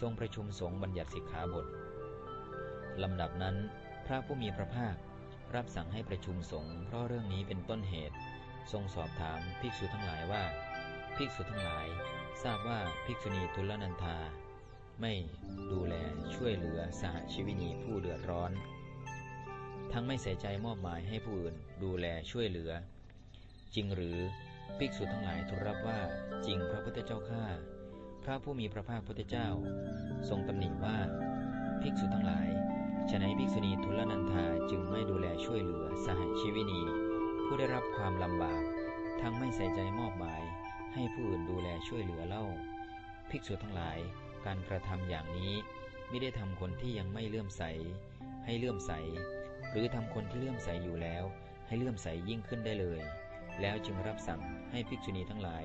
ทรงประชุมสงฆ์บัญญัติสิกขาบทลำดับนั้น พระผู้มีพระภาครับสั่งให้ประชุมสงฆ์เพราะเรื่องนี้เป็นต้นเหตุ ทรงสอบถามภิกษุทั้งหลายว่า ภิกษุทั้งหลาย ทราบว่าภิกษุณีทุลนันธาไม่ดูแลช่วยเหลือสหชีวินีผู้เดือดร้อน ทั้งไม่ใส่ใจมอบหมายให้ผู้อื่นดูแลช่วยเหลือ จริงหรือภิกษุทั้งหลายทูลรับว่าจริงพระพุทธเจ้าข้า พระผู้มีพระภาคพุทธเจ้า ทรงตำหนิว่า ภิกษุทั้งหลายฉนัยภิกษุณีทุลนันธาจึงไม่ดูแลช่วยเหลือสหชีวินี ผู้ได้รับความลำบาก ทั้งไม่ใส่ใจมอบหมาย ให้ผู้อื่นดูแลช่วยเหลือเล่า ภิกษุทั้งหลายการกระทำอย่างนี้ไม่ได้ทำคนที่ยังไม่เลื่อมใส ให้เลื่อมใส หรือทำคนที่เลื่อมใสอยู่แล้ว ให้เลื่อมใสยิ่งขึ้นได้เลย แล้วจึงรับสั่งให้ภิกษุณีทั้งหลาย